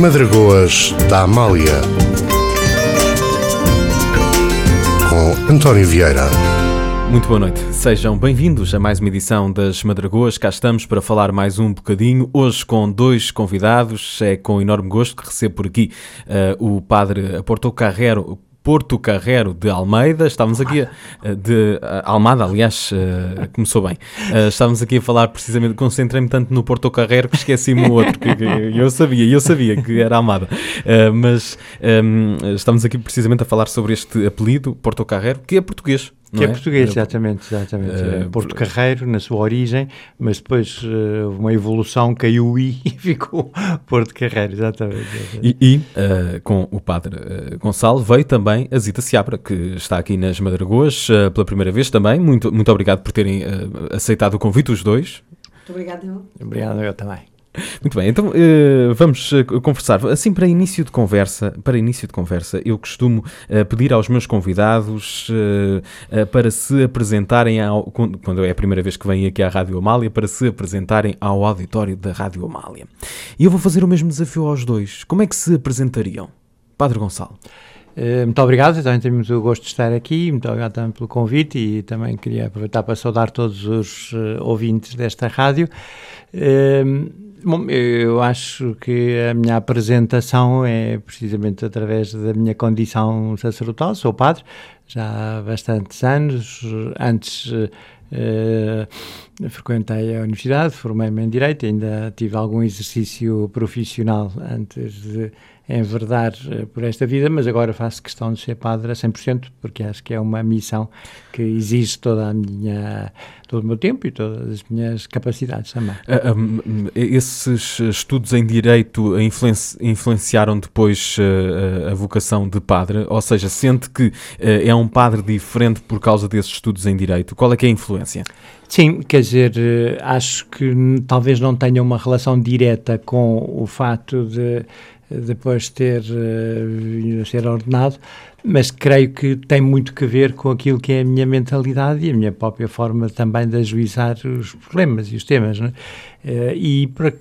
Madragoas da Amália com António Vieira. Muito boa noite, sejam bem-vindos a mais uma edição das Madragoas. Cá estamos para falar mais um bocadinho. Hoje com dois convidados. É com enorme gosto que recebo por aqui uh, o padre Porto Carrero, Porto Carrero de Almeida. Estávamos aqui a, de Almada, aliás, uh, começou bem. Uh, estávamos aqui a falar precisamente, concentrei-me tanto no Porto Carrero que esqueci-me o outro, que, que, eu sabia, eu sabia que era Almada. Uh, mas um, estamos aqui precisamente a falar sobre este apelido, Porto Carrero, que é português. Que é, é, português, exatamente, exatamente. Uh, Porto Carreiro, na sua origem, mas depois uh, uma evolução, caiu o I e ficou Porto Carreiro, exatamente. exatamente. E, e uh, com o padre Gonçalo veio também a Zita Seabra, que está aqui nas Madragoas pela primeira vez também. Muito, muito obrigado por terem aceitado o convite, os dois. Muito obrigado. Obrigado, eu também. Muito bem, então uh, vamos uh, conversar. Assim, para início de conversa, para início de conversa, eu costumo uh, pedir aos meus convidados para se apresentarem ao, quando é a primeira vez que vêm aqui à Rádio Amália, para se apresentarem ao auditório da Rádio Amália. E eu vou fazer o mesmo desafio aos dois. Como é que se apresentariam? Padre Gonçalo. Muito obrigado, também tenho muito gosto de estar aqui, muito obrigado também pelo convite e também queria aproveitar para saudar todos os ouvintes desta rádio. Bom, eu acho que a minha apresentação é precisamente através da minha condição sacerdotal. Sou padre já há bastantes anos. Antes uh, frequentei a universidade, formei-me em Direito, ainda tive algum exercício profissional antes de enverdar uh, por esta vida, mas agora faço questão de ser padre a 100%, porque acho que é uma missão que exige toda a minha todo o meu tempo e todas as minhas capacidades também. Uh, um, esses estudos em Direito influenci influenciaram depois uh, a vocação de padre? Ou seja, sente que uh, é um padre diferente por causa desses estudos em Direito? Qual é que é a influência? Sim, quer dizer, acho que talvez não tenha uma relação direta com o fato de depois de ter vindo a ser ordenado, mas creio que tem muito que ver com aquilo que é a minha mentalidade e a minha própria forma também de ajuizar os problemas e os temas. Né? E para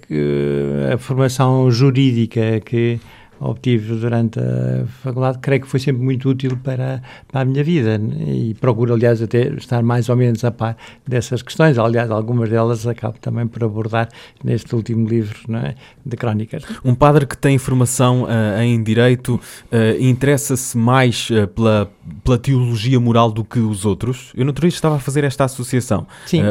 a formação jurídica que obtive durante a faculdade, creio que foi sempre muito útil para, para a minha vida e procuro, aliás, até estar mais ou menos a par dessas questões. Aliás, algumas delas acabo também por abordar neste último livro é? de crónicas. Um padre que tem formação uh, em Direito uh, interessa-se mais uh, pela, pela teologia moral do que os outros? Eu, dia, estava a fazer esta associação, Sim.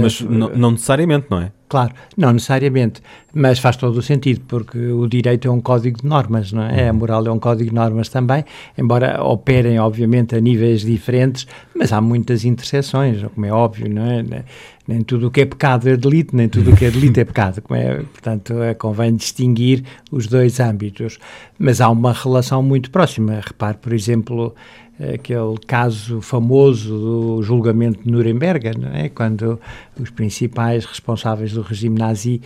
mas não necessariamente, não é? Claro, não necessariamente, mas faz todo o sentido, porque o direito é um código de normas, não é? A uhum. moral é um código de normas também, embora operem, obviamente, a níveis diferentes, mas há muitas interseções, como é óbvio, não é? Nem tudo o que é pecado é delito, nem tudo o que é delito é pecado, como é, portanto, é, convém distinguir os dois âmbitos. Mas há uma relação muito próxima. Repare, por exemplo, aquele caso famoso do julgamento de Nuremberg, não é? quando os principais responsáveis do regime nazi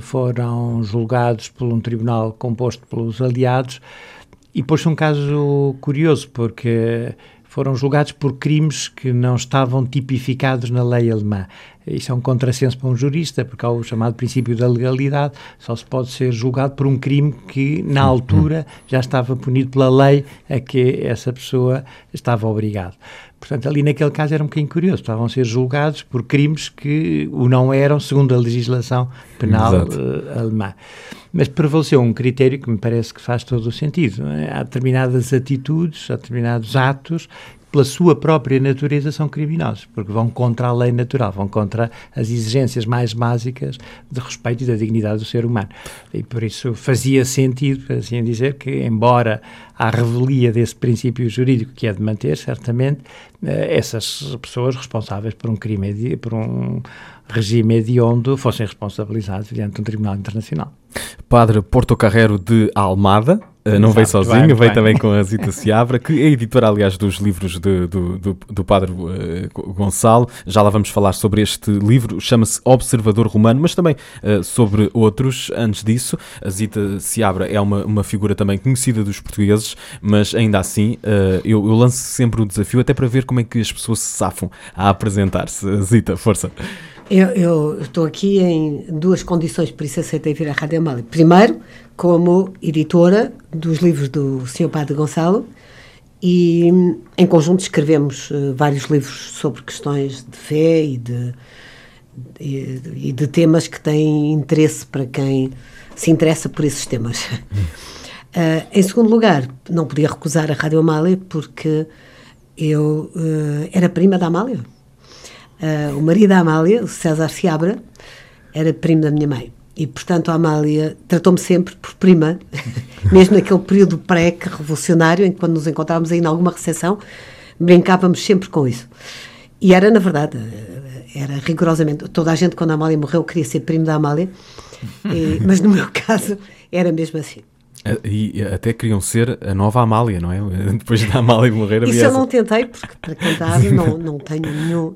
foram julgados por um tribunal composto pelos aliados. E pôs um caso curioso, porque foram julgados por crimes que não estavam tipificados na lei alemã. Isso é um contrassenso para um jurista, porque há o chamado princípio da legalidade, só se pode ser julgado por um crime que, na altura, já estava punido pela lei a que essa pessoa estava obrigado. Portanto, ali naquele caso era um bocadinho curioso, estavam a ser julgados por crimes que o não eram, segundo a legislação penal uh, alemã. Mas prevaleceu um critério que me parece que faz todo o sentido. É? Há determinadas atitudes, há determinados atos pela sua própria natureza, são criminosos, porque vão contra a lei natural, vão contra as exigências mais básicas de respeito e da dignidade do ser humano. E por isso fazia sentido, assim dizer, que, embora a revelia desse princípio jurídico que é de manter, certamente, essas pessoas responsáveis por um crime, por um regime hediondo, fossem responsabilizadas diante de um tribunal internacional. Padre Porto Carrero de Almada, Uh, não veio sozinho, bem, veio bem. também com a Zita Seabra, que é editora, aliás, dos livros de, do, do, do, padre uh, Gonçalo. Já lá vamos falar sobre este livro, chama-se Observador Romano, mas também uh, sobre outros. Antes disso, a Zita Seabra é uma, uma figura também conhecida dos portugueses, mas ainda assim eu, eu lanço sempre o desafio, até para ver como é que as pessoas se safam a apresentar-se. Zita, força. Eu, eu estou aqui em duas condições, por isso aceitei vir à Rádio Amália. Primeiro, como editora dos livros do Sr. Padre Gonçalo, e em conjunto escrevemos uh, vários livros sobre questões de fé e de, e, e, de temas que têm interesse para quem se interessa por esses temas. Uh, em segundo lugar, não podia recusar a Rádio Amália porque eu uh, era prima da Amália. Uh, o marido da Amália, o César Seabra, era primo da minha mãe. E, portanto, a Amália tratou-me sempre por prima, mesmo naquele período pré-revolucionário, em que, quando nos encontrávamos aí em alguma recepção, brincávamos sempre com isso. E era, na verdade, era rigorosamente. Toda a gente, quando a Amália morreu, queria ser primo da Amália, e, mas no meu caso era mesmo assim. E até queriam ser a nova Amália, não é? Depois da Amália morrer Isso eu não tentei, porque para cantar não, não tenho nenhum,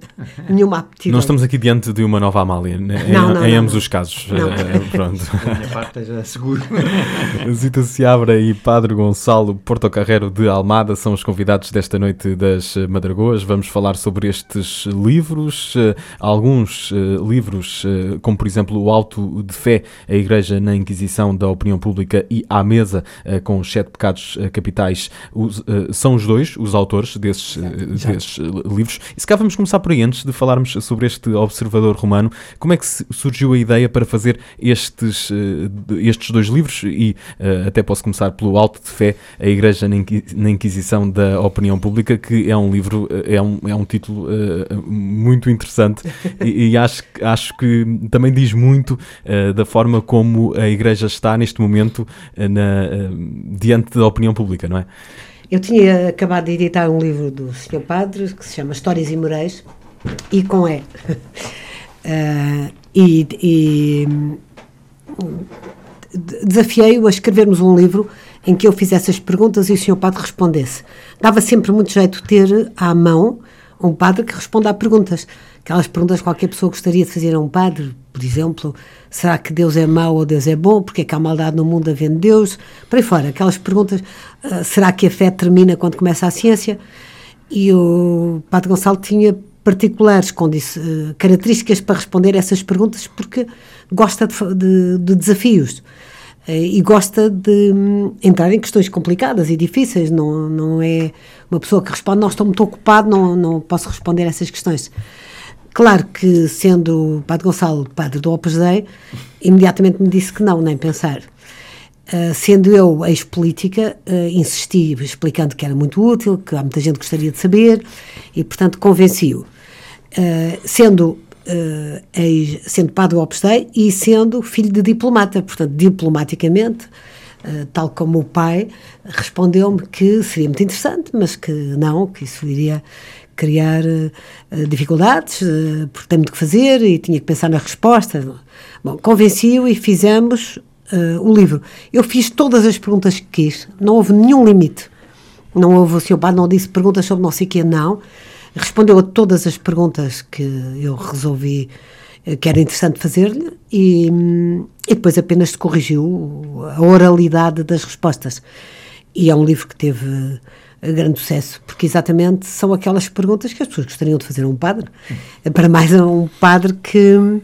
nenhuma aptidão. Não estamos aqui diante de uma nova Amália, né? não, em, não, em não, ambos os casos. Não. Eh, pronto. a minha parte já seguro. Zita Seabra e Padre Gonçalo Portocarrero de Almada são os convidados desta noite das Madragoas. Vamos falar sobre estes livros, eh, alguns eh, livros, como por exemplo O Alto de Fé, a Igreja na Inquisição da Opinião Pública e a mesa mesa uh, com os sete pecados uh, capitais os, uh, são os dois, os autores desses, desses livros. E se cá vamos começar por aí, antes de falarmos sobre este observador romano, como é que surgiu a ideia para fazer estes, estes dois livros? E até posso começar pelo Alto de Fé, a Igreja na Inquisição da Opinião Pública, que é um livro, é um, é um título muito interessante e, e, acho, acho que também diz muito da forma como a Igreja está neste momento na diante da opinião pública, não é? Eu tinha acabado de editar um livro do Sr. Padre que se chama Histórias e Morais e com E. Uh, e, e desafiei-o a escrevermos um livro em que eu fizesse as perguntas e o Sr. Padre respondesse. Dava sempre muito jeito ter à mão um padre que responda a perguntas. Aquelas perguntas que qualquer pessoa gostaria de fazer a um padre, por exemplo, será que Deus é mau ou Deus é bom? Porque é que há maldade no mundo havendo Deus? Por aí fora, aquelas perguntas, uh, será que a fé termina quando começa a ciência? E o Padre Gonçalo tinha particulares uh, características para responder essas perguntas porque gosta de, de, de desafios uh, e gosta de um, entrar em questões complicadas e difíceis. Não, não é uma pessoa que responde, não estou muito ocupado, não, não posso responder essas questões. Claro que, sendo o Padre Gonçalo padre do Opus Dei, imediatamente me disse que não, nem pensar. Uh, sendo eu ex-política, uh, insisti, explicando que era muito útil, que há muita gente que gostaria de saber, e, portanto, convenci-o. Uh, sendo, ex, sendo padre do Opus Dei e sendo filho de diplomata, portanto, diplomaticamente, tal como o pai, respondeu-me que seria muito interessante, mas que não, que isso iria criar uh, dificuldades, uh, porque tem muito que fazer e tinha que pensar na resposta. Bom, convenci-o e fizemos uh, o livro. Eu fiz todas as perguntas que quis, não houve nenhum limite. Não houve, o seu pai não disse perguntas sobre não sei o quê, não. Respondeu a todas as perguntas que eu resolvi que era interessante fazer-lhe e, e depois apenas se corrigiu a oralidade das respostas. E é um livro que teve grande sucesso, porque exatamente são aquelas perguntas que as pessoas gostariam de fazer a um padre, para mais a um padre que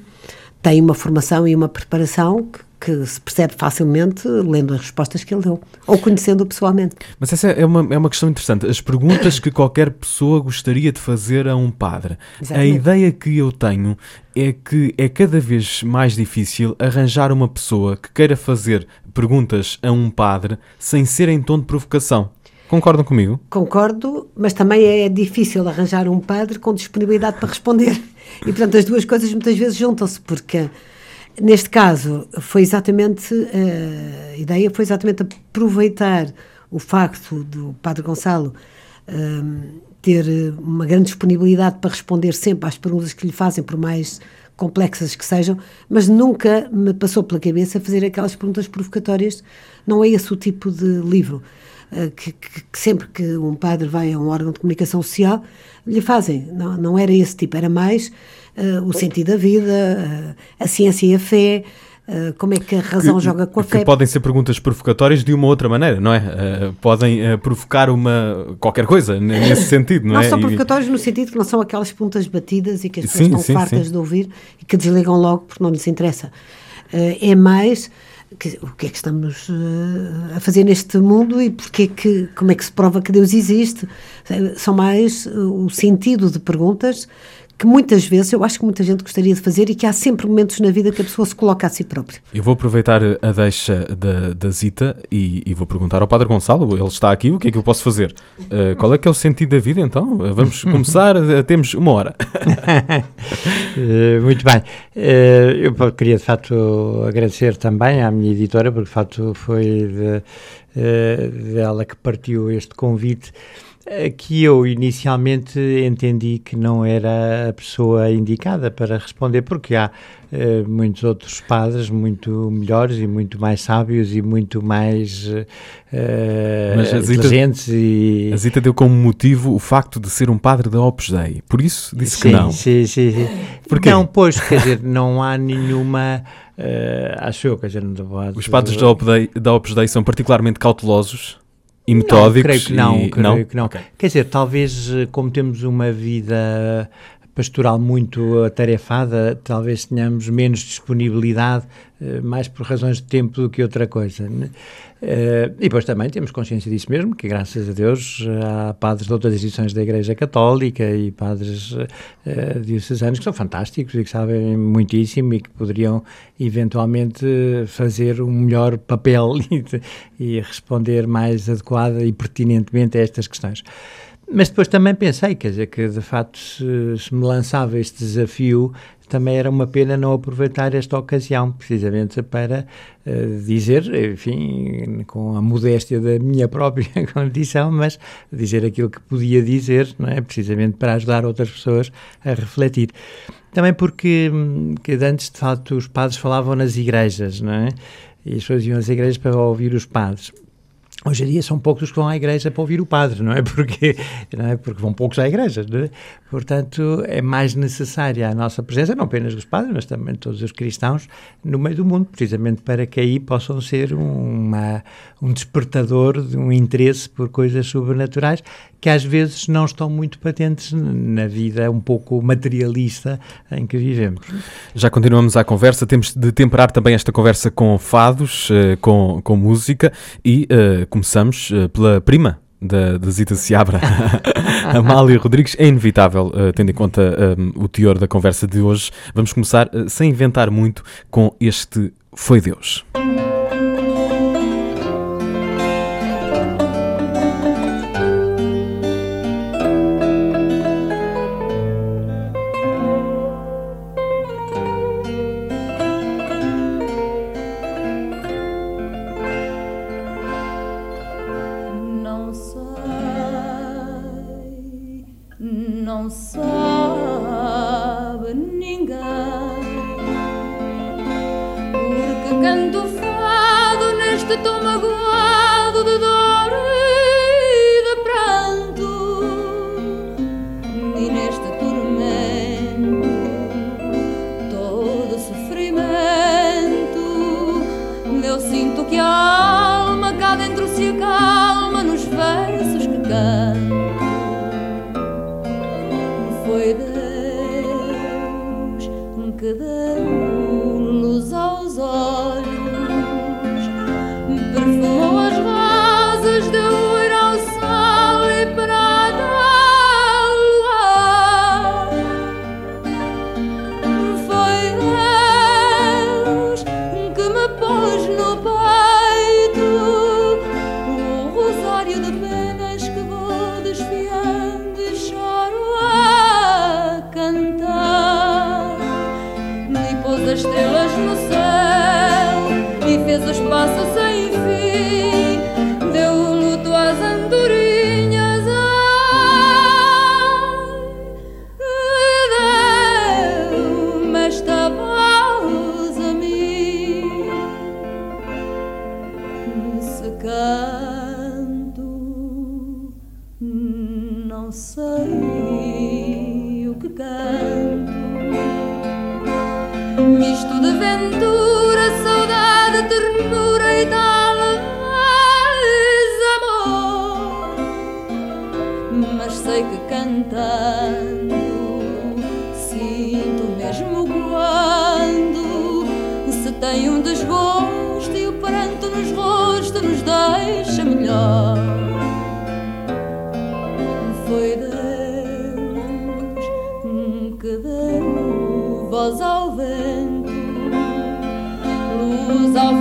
tem uma formação e uma preparação que, que se percebe facilmente lendo as respostas que ele deu, ou conhecendo-o pessoalmente. Mas essa é uma, é uma questão interessante. As perguntas que qualquer pessoa gostaria de fazer a um padre. Exatamente. A ideia que eu tenho é que é cada vez mais difícil arranjar uma pessoa que queira fazer perguntas a um padre sem ser em tom de provocação. Concordam comigo? Concordo, mas também é difícil arranjar um padre com disponibilidade para responder. E, portanto, as duas coisas muitas vezes juntam-se, porque neste caso foi exatamente eh, a ideia foi exatamente aproveitar o facto do Padre Gonçalo um, ehm, ter uma grande disponibilidade para responder sempre às perguntas que lhe fazem, por mais complexas que sejam, mas nunca me passou pela cabeça fazer aquelas perguntas provocatórias. Não é esse o tipo de livro. Eh, que, que, que, sempre que um padre vai a um órgão de comunicação social, lhe fazem. Não, não era esse tipo, era mais uh, o sentido da vida, uh, a ciência e a fé, Uh, como é que a razão que, joga com a fé. podem ser perguntas provocatórias de uma outra maneira, não é? Podem provocar uma qualquer coisa nesse sentido, não, não é? Não são provocatórias no sentido que não são aquelas perguntas batidas e que as pessoas sim, estão sim, fartas sim. de ouvir e que desligam logo porque não lhes interessa. é mais que, o que é que estamos a fazer neste mundo e porque que, como é que se prova que Deus existe. São mais o sentido de perguntas que muitas vezes eu acho que muita gente gostaria de fazer e que há sempre momentos na vida que a pessoa se coloca a si própria. Eu vou aproveitar a deixa da, da Zita e, e, vou perguntar ao Padre Gonçalo, ele está aqui, o que é que eu posso fazer? Uh, qual é que é o sentido da vida então? Uh, vamos começar, temos uma hora. muito bem. eu queria de facto agradecer também à minha editora, porque de facto foi de, dela que partiu este convite que eu inicialmente entendi que não era a pessoa indicada para responder, porque há uh, muitos outros padres muito melhores e muito mais sábios e muito mais uh, Mas a inteligentes. Zita, e... A Zita deu como motivo o facto de ser um padre da Opus Dei, por isso disse sim, que não. Sim, sim, sim. Porquê? Não, pois, quer dizer, não há nenhuma. Uh, acho eu, quer dizer, não Os padres da Opus, Dei, da Opus Dei são particularmente cautelosos e metódicos? Não, creio que não, e... creio não? que não. Okay. Quer dizer, talvez eh, como temos uma vida pastoral muito atarefada, talvez tenhamos menos disponibilidade, eh, mais por razões de tempo do que outra coisa. Né? Eh, e depois também temos consciência disso mesmo, que graças a Deus há padres de outras instituições da Igreja Católica e padres uh, diocesanos que são fantásticos e que sabem muitíssimo e que poderiam eventualmente fazer um melhor papel e, e responder mais adequada e pertinentemente a estas questões. Mas depois também pensei, quer dizer, que de facto se, se, me lançava este desafio, também era uma pena não aproveitar esta ocasião, precisamente para uh, dizer, enfim, com a modéstia da minha própria condição, mas dizer aquilo que podia dizer, não é? Precisamente para ajudar outras pessoas a refletir. Também porque, hum, que antes, de facto, os padres falavam nas igrejas, não é? E as pessoas iam às igrejas para ouvir os padres. Hoje em dia são poucos os que vão à igreja para ouvir o padre, não é? Porque, não é? Porque vão poucos à igreja, é? Portanto, é mais necessária a nossa presença, não apenas dos padres, mas também todos os cristãos no meio do mundo, precisamente para que aí possam ser uma, um despertador de um interesse por coisas sobrenaturais que às vezes não estão muito patentes na vida um pouco materialista em que vivemos. Já continuamos a conversa, temos de temperar também esta conversa com fados, eh, com, com música e uh, começamos uh, pela prima da, da Zita Seabra, Amália Rodrigues, é inevitável, uh, tendo em conta um, o teor da conversa de hoje. Vamos começar, uh, sem inventar muito, com este Foi Deus. Sei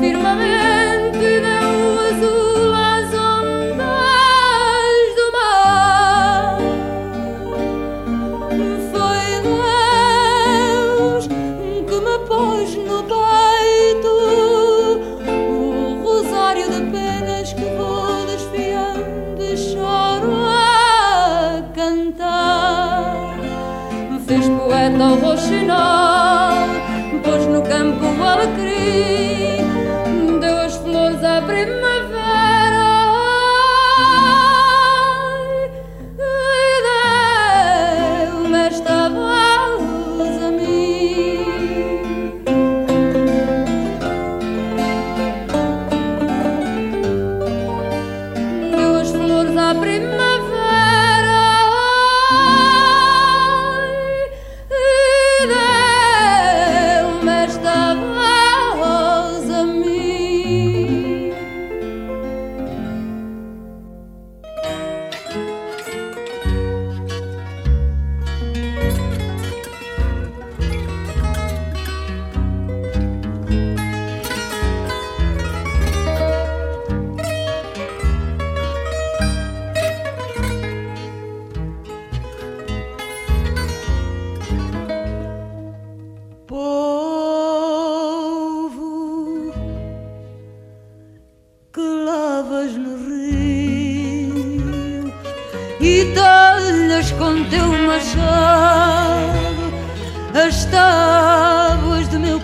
firmamento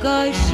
Gosh.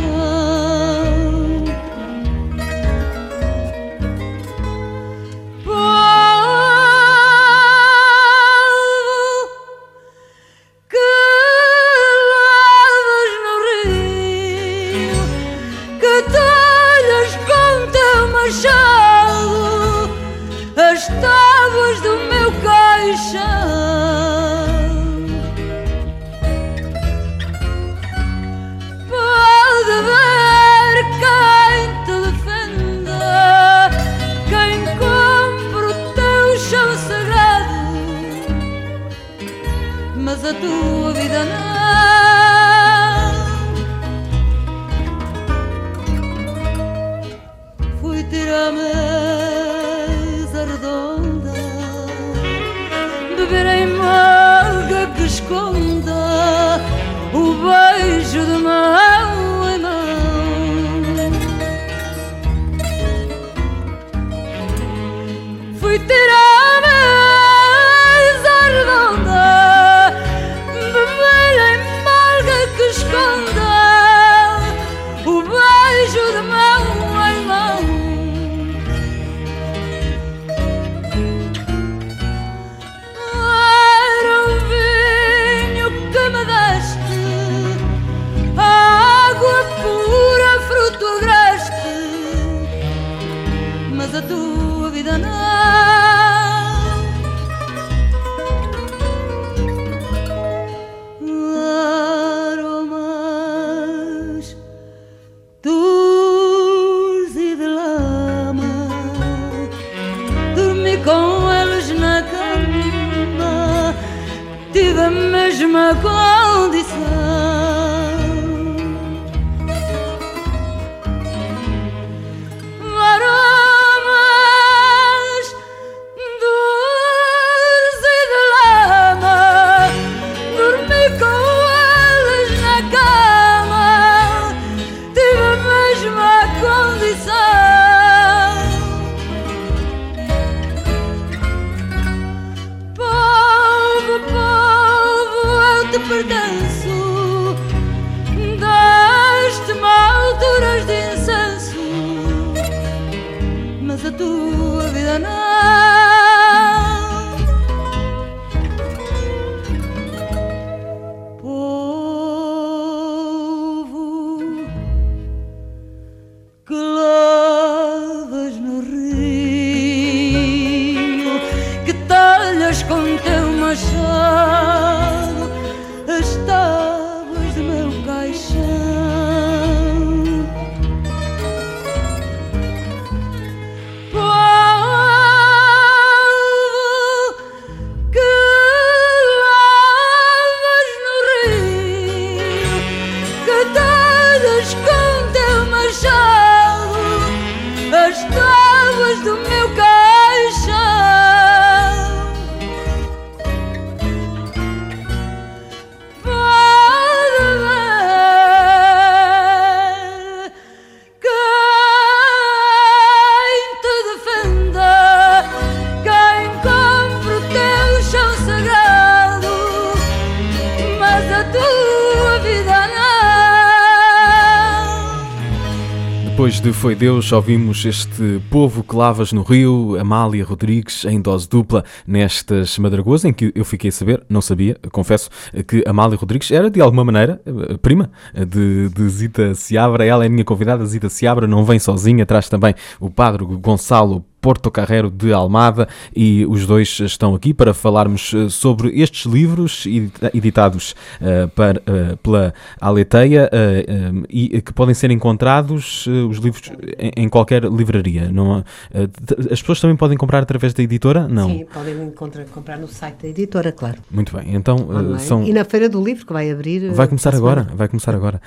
A mesma condição. Depois de Foi Deus, ouvimos este povo que lavas no Rio, Amália Rodrigues, em dose dupla, nestas madragoas, em que eu fiquei a saber, não sabia, confesso, que Amália Rodrigues era, de alguma maneira, eh, prima de, de Zita Seabra. Ela é minha convidada, Zita Seabra, não vem sozinha, traz também o padre Gonçalo Porto Carreiro de Almada e os dois estão aqui para falarmos eh, sobre estes livros edita- editados eh, para, eh, pela Aleteia e que podem ser encontrados os livros em, qualquer livraria. Não, as pessoas também podem comprar através da editora? Não. Sim, podem encontrar, comprar no site da editora, claro. Muito bem. Então online. são E na Feira do Livro, que vai abrir. Vai começar agora, vai começar agora.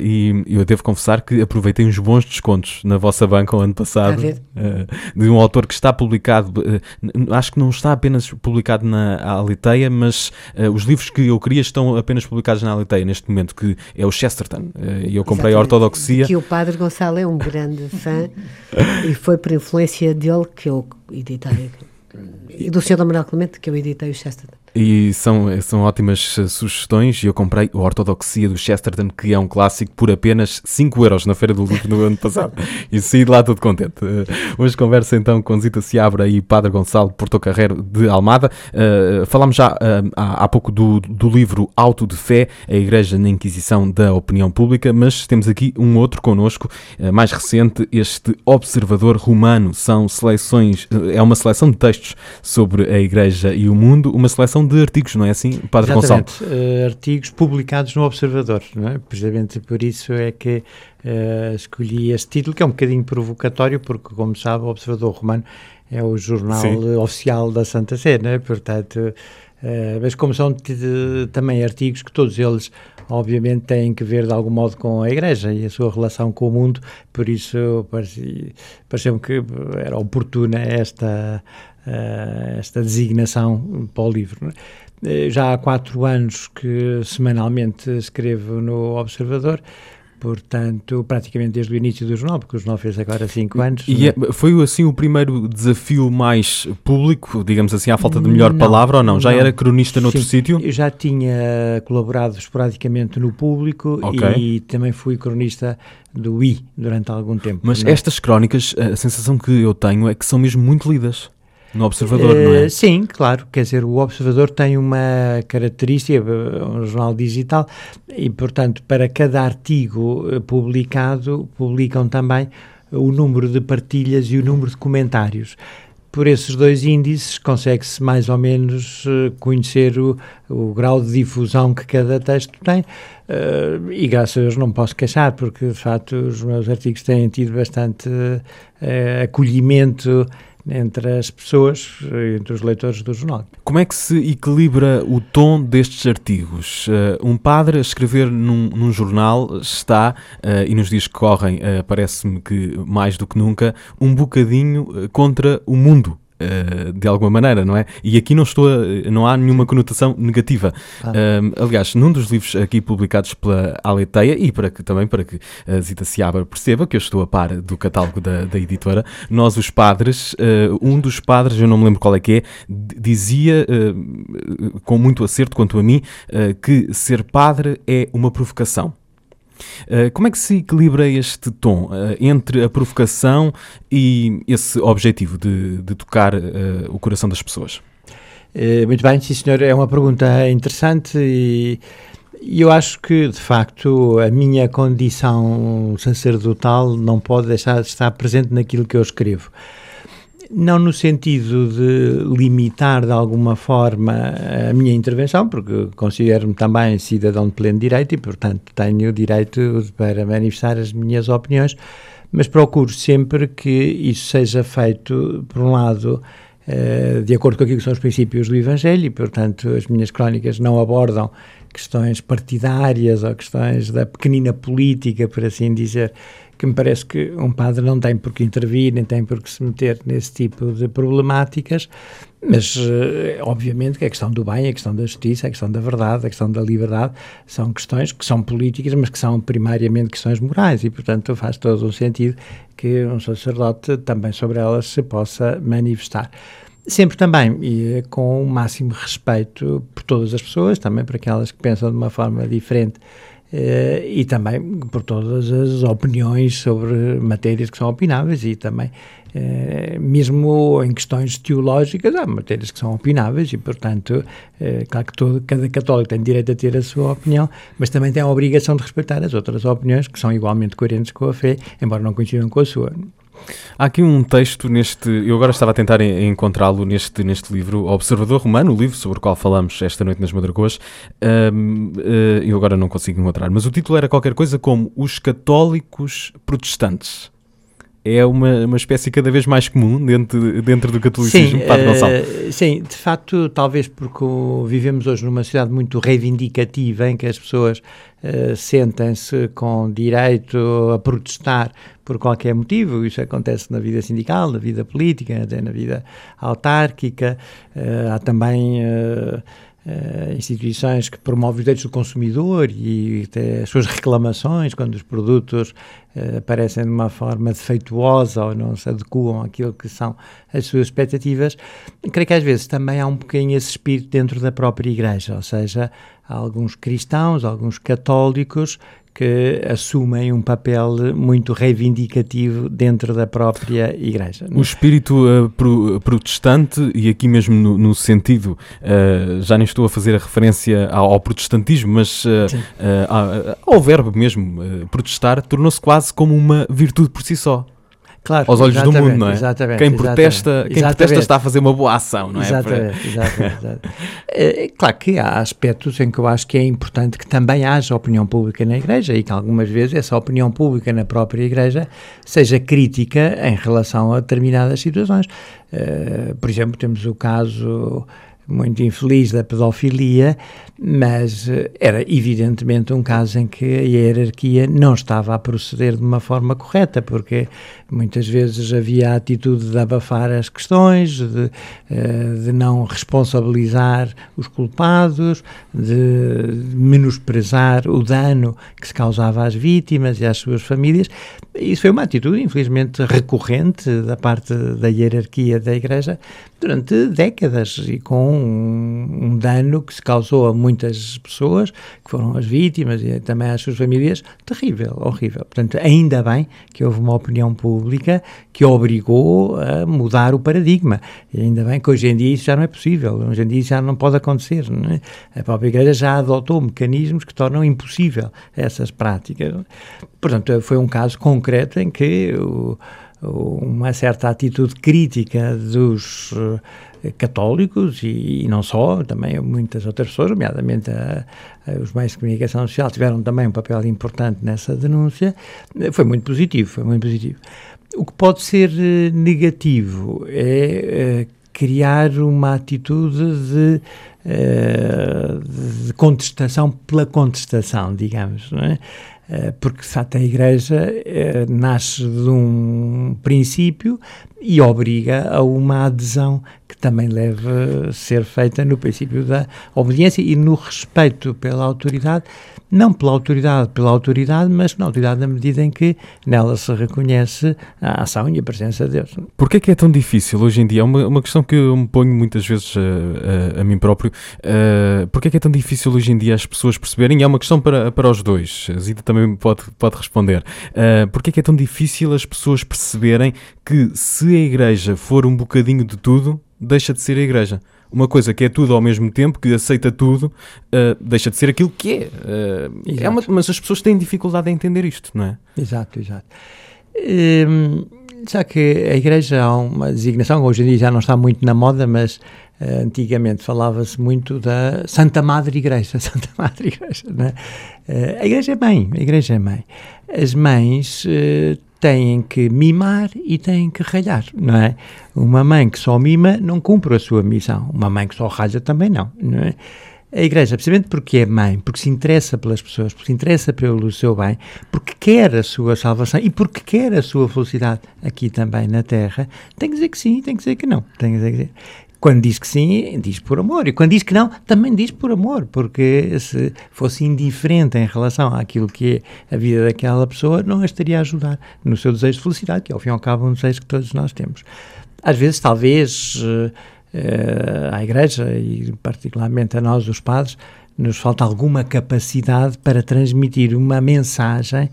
E eu devo confessar que aproveitei uns bons descontos na vossa banca o ano passado. A ver? De um autor que está publicado, eh, acho que não está apenas publicado na Aliteia, mas eh, os livros que eu queria estão apenas publicados na Aliteia neste momento, que é o Chesterton. Eh, E eu comprei a Exatamente. Ortodoxia. Que o Padre Gonçalo é um grande fã e foi por influência dele que eu editei. E do Sr. Dom Manuel Clemente que eu editei o Chesterton. E são, são ótimas eh, sugestões. E eu comprei o Ortodoxia do Chesterton, que é um clássico, por apenas 5 euros na Feira do Livro no ano passado. E saí de lá todo contente. Eh, hoje converso então com Zita Seabra e Padre Gonçalo Portocarrero de Almada. Eh, falámos já eh, há, há pouco do, do livro Auto de Fé, a Igreja na Inquisição da Opinião Pública, mas temos aqui um outro connosco, eh, mais recente, este Observador Romano. São seleções, é uma seleção de textos sobre a Igreja e o mundo, uma seleção de artigos, não é assim, Padre Gonçalo? Exatamente, eh, artigos publicados no Observador, não é? precisamente por isso é que eh, escolhi este título, que é um bocadinho provocatório, porque, como sabe, o Observador Romano é o jornal Sim. oficial da Santa Sé, não é? portanto, eh, mas como são de- também artigos que todos eles, obviamente, têm que ver de algum modo com a Igreja e a sua relação com o mundo, por isso parece- pareceu-me que era oportuna esta, esta designação para o livro. é? Eh, Já há quatro anos que semanalmente escrevo no Observador, portanto, praticamente desde o início do jornal, porque o jornal fez agora cinco anos. E é- foi assim o primeiro desafio mais público, digamos assim, à falta de melhor Não, palavra ou não? Já não. era cronista noutro Sim, sítio? Eu já tinha colaborado esporadicamente no público Ok. e também fui cronista do I durante algum tempo. Mas não é? estas crónicas, a sensação que eu tenho é que são mesmo muito lidas no Observador, não é? Sim, claro. Quer dizer, o Observador tem uma característica, eh, um jornal digital, e, portanto, para cada artigo eh, publicado, publicam também o número de partilhas e o número de comentários. Por esses dois índices, consegue-se mais ou menos conhecer o, o grau de difusão que cada texto tem. eh, e graças a Deus não posso queixar, porque de facto os meus artigos têm tido bastante eh, acolhimento entre as pessoas, eh, entre os leitores do jornal. Como é que se equilibra o tom destes artigos? Eh, um padre a escrever num, num jornal está, eh, e nos dias que correm, eh, parece-me que mais do que nunca, um bocadinho contra o mundo. Eh, de alguma maneira, não é? E aqui não estou a- não há nenhuma conotação negativa. Ah. Um, aliás, num dos livros aqui publicados pela Aleteia, e para que, também para que a Zita Seabra perceba que eu estou a par do catálogo da, da editora, nós os padres, uh, um dos padres, eu não me lembro qual é que é, dizia uh, com muito acerto quanto a mim, que ser padre é uma provocação. Uh, como é que se equilibra este tom uh, entre a provocação e esse objetivo de, de tocar uh, o coração das pessoas? Eh, muito bem, sim senhor, é uma pergunta interessante e eu acho que, de facto, a minha condição sacerdotal não pode deixar de estar presente naquilo que eu escrevo. Não no sentido de limitar de alguma forma a minha intervenção, porque considero-me também cidadão de pleno direito e, portanto, tenho o direito para manifestar as minhas opiniões, mas procuro sempre que isso seja feito, por um lado, eh, de acordo com aquilo que são os princípios do Evangelho, e, portanto, as minhas crónicas não abordam questões partidárias ou questões da pequenina política, por assim dizer, que me parece que um padre não tem por que intervir, nem tem por que se meter nesse tipo de problemáticas, mas eh, obviamente que a questão do bem, a questão da justiça, a questão da verdade, a questão da liberdade são questões que são políticas, mas que são primariamente questões morais e, portanto, faz todo o sentido que um sacerdote também sobre elas se possa manifestar. Sempre também, e com o máximo respeito por todas as pessoas, também por aquelas que pensam de uma forma diferente Uh, e também por todas as opiniões sobre matérias que são opináveis e também uh, mesmo em questões teológicas há matérias que são opináveis e portanto uh, claro que todo, cada católico tem direito a ter a sua opinião mas também tem a obrigação de respeitar as outras opiniões que são igualmente coerentes com a fé embora não coincidam com a sua Há aqui um texto neste. Eu agora estava a tentar encontrá-lo neste, neste livro, Observador Romano, o livro sobre o qual falamos esta noite nas Madragoas. Um, eh, eu agora não consigo encontrar, mas o título era qualquer coisa como Os Católicos Protestantes é uma, uma espécie cada vez mais comum dentro, dentro do catolicismo, sim, Padre Gonçalo. Uh, sim, de facto, talvez porque vivemos hoje numa sociedade muito reivindicativa, em que as pessoas uh, sentem-se com direito a protestar por qualquer motivo, isso acontece na vida sindical, na vida política, até na vida autárquica, uh, há também Uh, instituições que promovem os direitos do consumidor e as suas reclamações quando os produtos uh, aparecem de uma forma defeituosa ou não se adequam àquilo que são as suas expectativas. Creio que às vezes também há um bocadinho esse espírito dentro da própria Igreja, ou seja, há alguns cristãos, alguns católicos que assumem um papel muito reivindicativo dentro da própria Igreja. O espírito uh, pro, protestante, e aqui mesmo no, no sentido, uh, já nem estou a fazer a referência ao, ao protestantismo, mas uh, ao, ao, verbo mesmo, protestar, tornou-se quase como uma virtude por si só. Claro, aos olhos do mundo, não é? Exatamente. Quem protesta, exatamente. Quem protesta está a fazer uma boa ação, não é? Exatamente, exatamente. é, claro que há aspectos em que eu acho que é importante que também haja opinião pública na Igreja e que algumas vezes essa opinião pública na própria Igreja seja crítica em relação a determinadas situações. Uh, por exemplo, temos o caso muito infeliz da pedofilia, mas eh, era evidentemente um caso em que a hierarquia não estava a proceder de uma forma correta, porque muitas vezes havia a atitude de abafar as questões, de, eh, de não responsabilizar os culpados, de menosprezar o dano que se causava às vítimas e às suas famílias. Isso foi uma atitude, infelizmente, recorrente da parte da hierarquia da Igreja durante décadas e com um, um dano que se causou a muitas pessoas, que foram as vítimas e também às suas famílias, terrível, horrível. Portanto, ainda bem que houve uma opinião pública que obrigou a mudar o paradigma. E ainda bem que hoje em dia isso já não é possível, hoje em dia isso já não pode acontecer. Não é? A própria Igreja já adotou mecanismos que tornam impossível essas práticas. Portanto, foi um caso concreto em que o, uma certa atitude crítica dos uh, católicos e, e, não só, também muitas outras pessoas, nomeadamente a, os meios de comunicação social, tiveram também um papel importante nessa denúncia. Foi muito positivo, foi muito positivo. O que pode ser uh, negativo é criar uma atitude de, de contestação pela contestação, digamos, não é? Eh, porque de facto a Igreja eh, nasce de um princípio e obriga a uma adesão que também deve ser feita no princípio da obediência e no respeito pela autoridade, não pela autoridade, pela autoridade, mas na autoridade na medida em que nela se reconhece a ação e a presença de Deus. Porquê é que é tão difícil hoje em dia? É uma, uma questão que eu me ponho muitas vezes a, a, a mim próprio. Uh, Porquê é que é tão difícil hoje em dia as pessoas perceberem? E é uma questão para, para os dois. A Zita também pode, pode responder. Uh, Porquê é que é tão difícil as pessoas perceberem que se a Igreja for um bocadinho de tudo, deixa de ser a Igreja? Uma coisa que é tudo ao mesmo tempo, que aceita tudo, uh, deixa de ser aquilo que é. Uh, é uma, mas as pessoas têm dificuldade em entender isto, não é? Exato, exato. Hum, Já que a Igreja há uma designação, hoje em dia já não está muito na moda, mas antigamente falava-se muito da Santa Madre Igreja. Santa Madre Igreja, né? a Igreja é mãe, a Igreja é mãe. As mães uh, têm que mimar e têm que ralhar, não é? Uma mãe que só mima não cumpre a sua missão. Uma mãe que só ralha também não, não é? A Igreja, precisamente porque é mãe, porque se interessa pelas pessoas, porque se interessa pelo seu bem, porque quer a sua salvação e porque quer a sua felicidade aqui também na Terra, tem que dizer que sim, tem que dizer que não. Tem que dizer que. Quando diz que sim, diz por amor. E quando diz que não, também diz por amor. Porque se fosse indiferente em relação àquilo que é a vida daquela pessoa, não a estaria a ajudar no seu desejo de felicidade, que ao fim e ao cabo é um desejo que todos nós temos. Às vezes, talvez. Uh, à Igreja e particularmente a nós, os padres, nos falta alguma capacidade para transmitir uma mensagem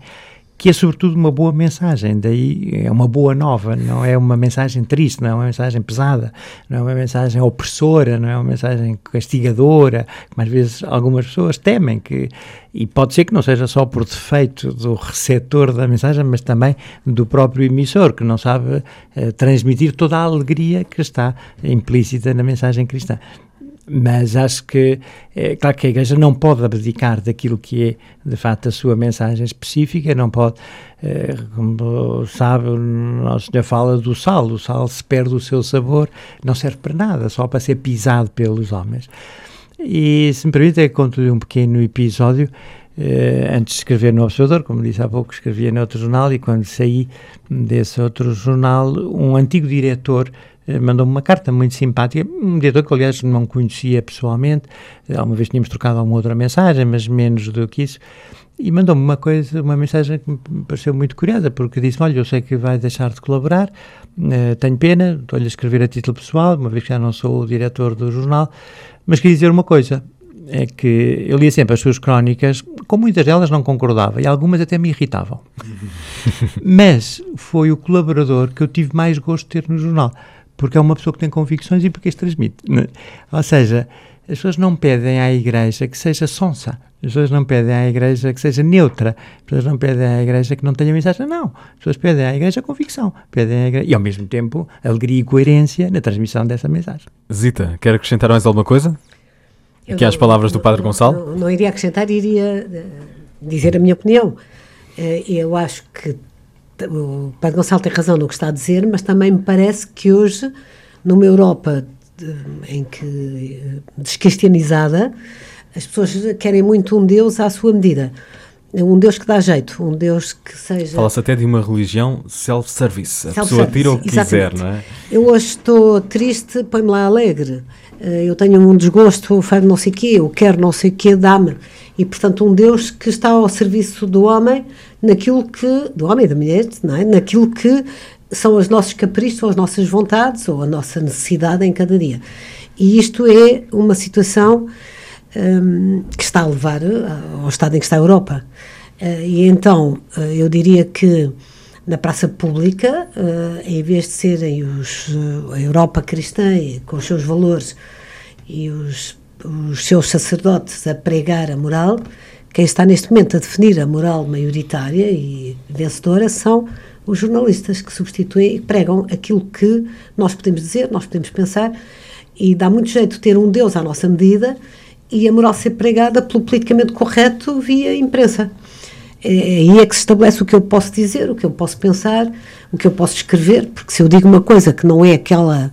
que é sobretudo uma boa mensagem, daí é uma boa nova, não é uma mensagem triste, não é uma mensagem pesada, não é uma mensagem opressora, não é uma mensagem castigadora, como às vezes algumas pessoas temem que, e pode ser que não seja só por defeito do receptor da mensagem, mas também do próprio emissor, que não sabe eh, transmitir toda a alegria que está implícita na mensagem cristã mas acho que, é claro que a Igreja não pode abdicar daquilo que é, de facto, a sua mensagem específica, não pode, é, como sabe, o nosso Senhor fala do sal, o sal se perde o seu sabor, não serve para nada, só para ser pisado pelos homens. E, se me permite, conto-lhe um pequeno episódio, eh, antes de escrever no Observador, como disse há pouco, escrevia no outro jornal e quando saí desse outro jornal, um antigo diretor mandou-me uma carta muito simpática, um diretor que, aliás, não conhecia pessoalmente, eh, alguma vez tínhamos trocado alguma outra mensagem, mas menos do que isso, e mandou-me uma coisa, uma mensagem que me pareceu muito curiosa, porque disse olha, eu sei que vai deixar de colaborar, uh, tenho pena, estou-lhe a escrever a título pessoal, uma vez que já não sou o diretor do jornal, mas queria dizer uma coisa, é que eu lia sempre as suas crónicas, com muitas delas não concordava, e algumas até me irritavam. mas foi o colaborador que eu tive mais gosto de ter no jornal, porque é uma pessoa que tem convicções e porque as transmite. Né? Ou seja, as pessoas não pedem à igreja que seja sonsa, as pessoas não pedem à igreja que seja neutra, as pessoas não pedem à igreja que não tenha mensagem, não. As pessoas pedem à igreja convicção, pedem à igreja, e ao mesmo tempo alegria e coerência na transmissão dessa mensagem. Zita, quer acrescentar mais alguma coisa? Aqui às palavras do Padre Gonçalo? Não, não, iria acrescentar, iria eh, dizer a minha opinião. Eh, eu acho que o Padre Gonçalo tem razão no que está a dizer, mas também me parece que hoje, numa Europa de, em que descristianizada, as pessoas querem muito um Deus à sua medida. Um Deus que dá jeito, um Deus que seja. Fala-se até de uma religião self-service. A self pessoa tira o que quiser, não é? Eu hoje estou triste, põe-me lá alegre. Eh, eu tenho um desgosto, faz não sei quê, eu quero não sei quê, dá-me. E, portanto, um Deus que está ao serviço do homem, naquilo que, do homem e da mulher, não é? naquilo que são os nossos caprichos, ou as nossas vontades, ou a nossa necessidade em cada dia. E isto é uma situação um, que está a levar ao estado em que está a Europa. Uh, e então, uh, eu diria que na praça pública, uh, em vez de serem os, a Europa cristã com os seus valores e os os seus sacerdotes a pregar a moral, quem está neste momento a definir a moral maioritária e vencedora são os jornalistas que substituem e pregam aquilo que nós podemos dizer, nós podemos pensar, e dá muito jeito ter um Deus à nossa medida e a moral ser pregada pelo politicamente correto via imprensa. É, é aí é que se estabelece o que eu posso dizer, o que eu posso pensar, o que eu posso escrever, porque se eu digo uma coisa que não é aquela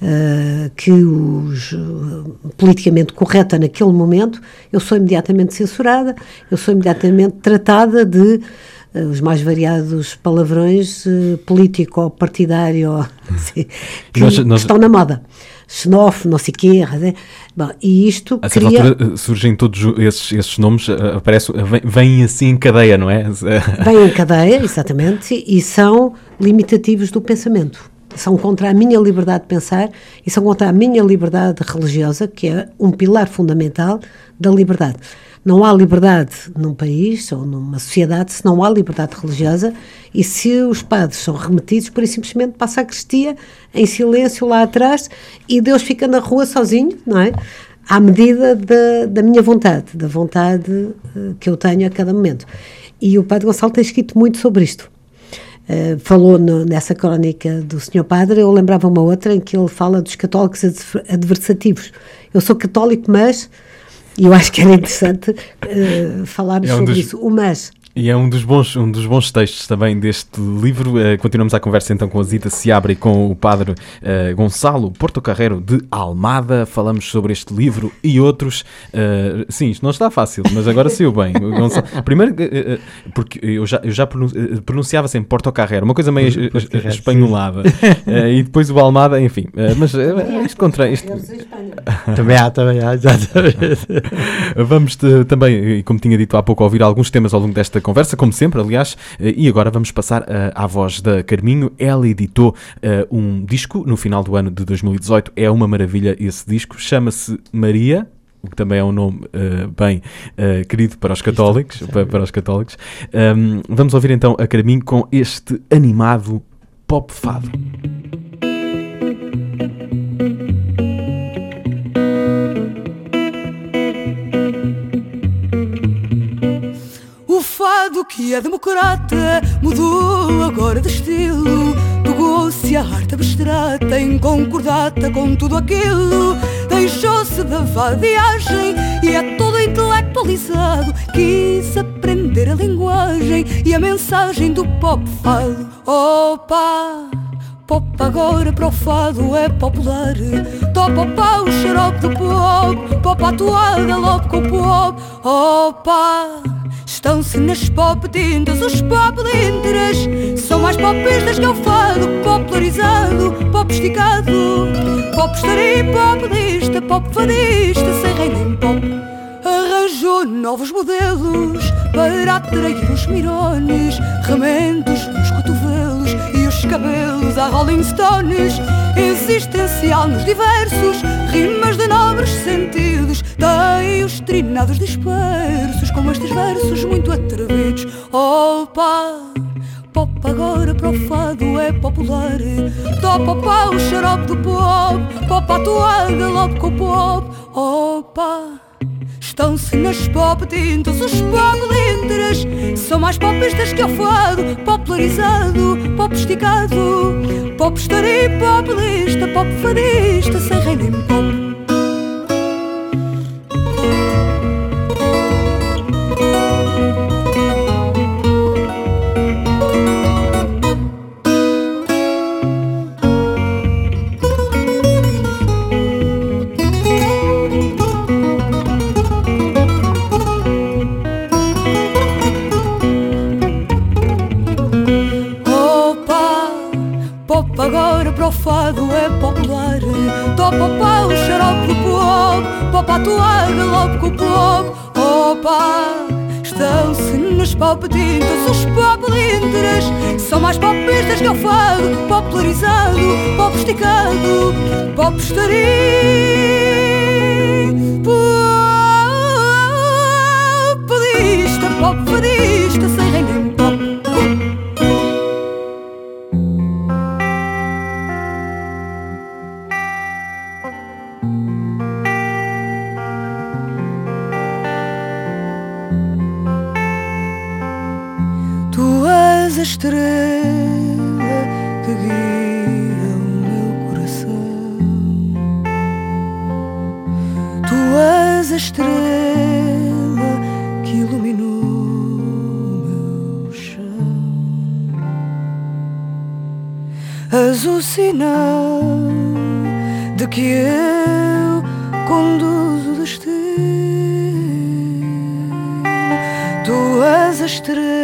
uh, que os uh, politicamente correta naquele momento, eu sou imediatamente censurada, eu sou imediatamente tratada de os mais variados palavrões político ou partidário assim, que, nós, nós... que estão na moda xenófobo, não sei quê. Bom, e isto a certa cria... altura surgem todos esses, esses nomes, aparece, vêm assim em cadeia, não é? Vêm em cadeia, exatamente, e são limitativos do pensamento são contra a minha liberdade de pensar e são contra a minha liberdade religiosa, que é um pilar fundamental da liberdade. Não há liberdade num país ou numa sociedade se não há liberdade religiosa e se os padres são remetidos, por simplesmente passa a cristia em silêncio lá atrás e Deus fica na rua sozinho, não é? À medida da, da minha vontade, da vontade uh, que eu tenho a cada momento. E o Padre Gonçalo tem escrito muito sobre isto. uh, falou no, nessa crónica do Senhor Padre, eu lembrava uma outra em que ele fala dos católicos adversativos. Eu sou católico, mas. E eu acho que era interessante uh, falarmos é um sobre dos... isso. O mas. E é um dos bons, um dos bons textos também deste livro. Uh, continuamos a conversa então com a Zita Seabra e com o padre uh, Gonçalo Porto Carreiro de Almada. Falamos sobre este livro e outros. Uh, sim, isto não está fácil, mas agora saiu bem. Gonçalo, primeiro, porque eu já, eu já pronunciava sempre Porto Carreiro, uma coisa meio espanholada. e depois o Almada, enfim. mas isto contra. Isto... também há, também há, exatamente. Vamos também, como tinha dito há pouco, ouvir alguns temas ao longo desta conversa, como sempre, aliás, eh, e agora vamos passar uh, à voz da Carminho. Ela editou uh, um disco no final do ano de 2018, é uma maravilha esse disco, chama-se Maria, o que também é um nome uh, bem uh, querido para os católicos. Para, para, os católicos. Um, vamos ouvir então a Carminho com este animado pop fado. Fado que é democrata mudou agora de estilo. Pegou-se a arte abstrata em concordata com tudo aquilo. Deixou-se da vadiagem e é todo intelectualizado. Quis aprender a linguagem e a mensagem do pop fado. Opa! Pop agora para o fado é popular Topa pau, xarope do pop Pop atuada logo com o pop Opa! Estão-se nas pop tintas os pop literas São mais popistas que o fado Popularizado, pop esticado. Pop estaria, pop lista Pop fadista, sem rei nem pop. Arranjou novos modelos Para atrair os mirones Remendos nos cotovelos E os cabelos a Rolling Stones. Existencial nos diversos Rimas de nobres sentidos Tem os trinados dispersos Com estes versos muito atrevidos. Opa, pop agora para o fado é popular. Topa pau, xarope do pop Pop à tua galope com o pop. Opa Estão-se nas pop tintas os pop literas São mais popistas que o fado Popularizado, pop esticado Pop estaria, pop lista Pop fadista, sem rei nem pop fado é popular. Topa pau, xarope do povo Popa atuar, galope com o povo Opa, estão-se nas palpetitas Os poplinteras são mais popistas que o fado. Popularizado, pop esticado Pop estaria estrela que guia o meu coração. Tu és a estrela que iluminou o meu chão. És o sinal de que eu conduzo o destino. Tu és a estrela.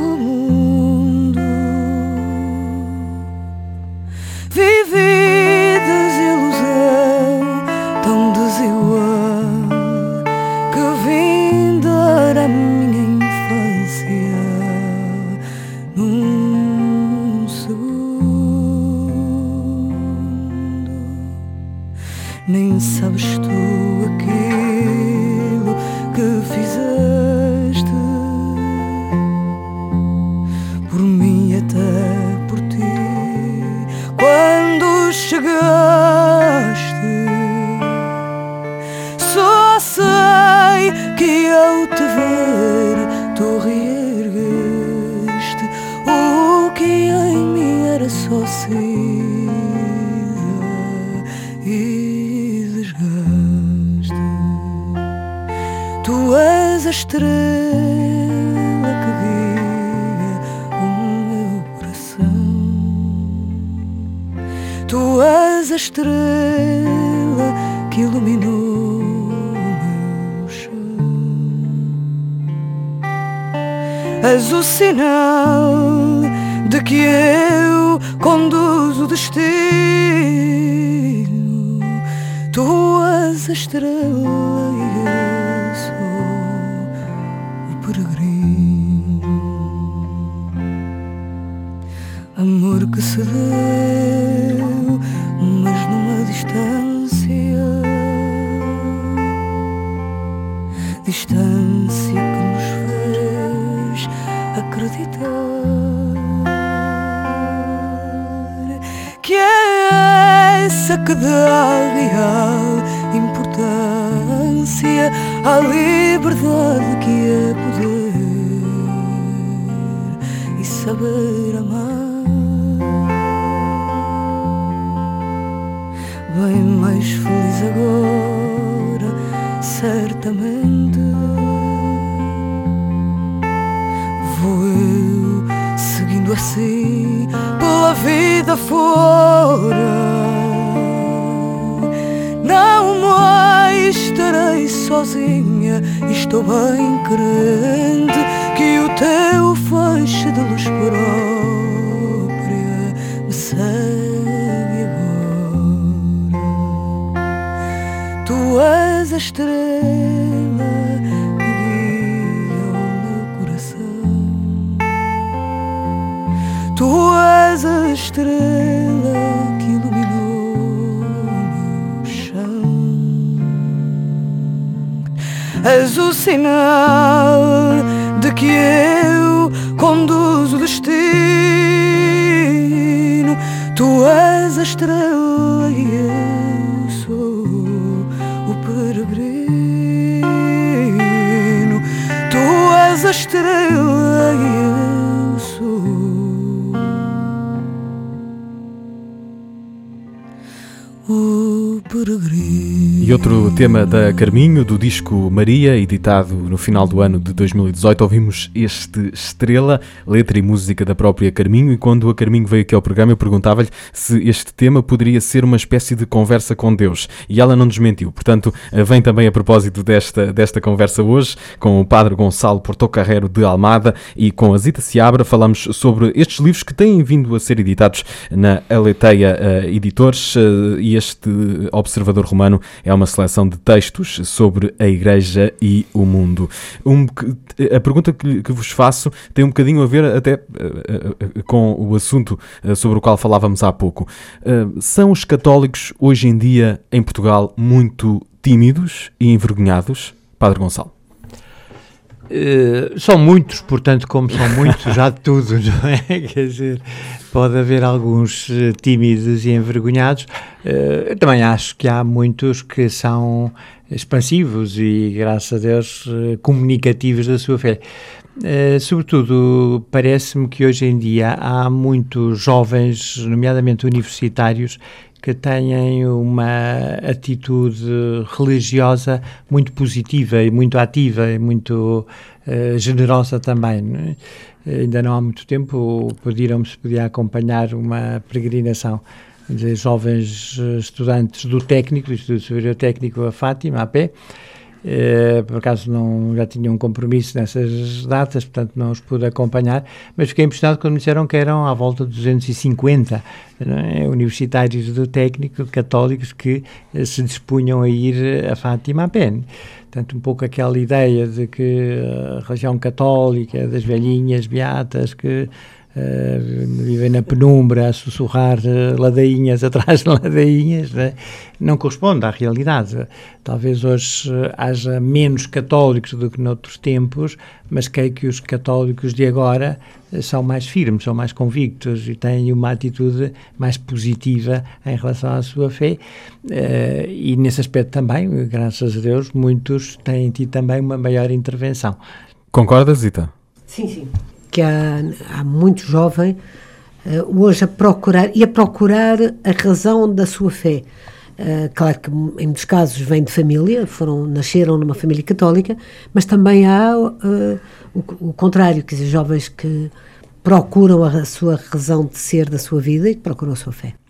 És sozinha. Estou bem crente que o teu feixe de luz própria me segue agora. Tu és a estrela que guia o meu coração. Tu és a estrela És o sinal de que eu conduzo o destino. Tu és a estrela e eu sou o peregrino. Tu és a estrela outro tema da Carminho, do disco Maria, editado no final do ano de 2018, ouvimos este Estrela, letra e música da própria Carminho. E quando a Carminho veio aqui ao programa, eu perguntava-lhe se este tema poderia ser uma espécie de conversa com Deus. E ela não desmentiu. Portanto, vem também a propósito desta, desta conversa hoje com o Padre Gonçalo Portocarrero de Almada e com a Zita Seabra. Falamos sobre estes livros que têm vindo a ser editados na Aleteia uh, Editores uh, e este Observador Romano é uma seleção de textos sobre a Igreja e o mundo. Um, a pergunta que, vos faço tem um bocadinho a ver até uh, com o assunto sobre o qual falávamos há pouco. são os católicos hoje em dia em Portugal muito tímidos e envergonhados? Padre Gonçalo. Uh, são muitos, portanto, como são muitos, já de tudo, não é? Quer dizer, pode haver alguns uh, tímidos e envergonhados. Uh, eu também acho que há muitos que são expansivos e, graças a Deus, comunicativos da sua fé. sobretudo, parece-me que hoje em dia há muitos jovens, nomeadamente universitários, que têm uma atitude religiosa muito positiva e muito ativa e muito uh, generosa também. Não é? Ainda não há muito tempo pediram-me se podia acompanhar uma peregrinação de jovens estudantes do técnico, do Instituto Superior Técnico a Fátima, a pé, Uh, por acaso não, já tinha um compromisso nessas datas, portanto não os pude acompanhar, mas fiquei impressionado quando me disseram que eram à volta de 250 é? universitários do técnico católicos que uh, se dispunham a ir a Fátima a pé. Portanto, um pouco aquela ideia de que a religião católica, das velhinhas beatas, que uh, vivem na penumbra a sussurrar uh, ladainhas atrás de ladainhas, né? não corresponde à realidade. Talvez hoje uh, haja menos católicos do que noutros tempos, mas creio que os católicos de agora são mais firmes, são mais convictos e têm uma atitude mais positiva em relação à sua fé. e nesse aspecto também, graças a Deus, muitos têm tido também uma maior intervenção. Concordas, Zita? Sim, sim que há, há muito jovem uh, hoje a procurar e a procurar a razão da sua fé. Uh, claro que em muitos casos vêm de família, foram, nasceram numa família católica, mas também há uh, o, o, contrário, quer dizer, jovens que procuram a sua razão de ser da sua vida e que procuram a sua fé.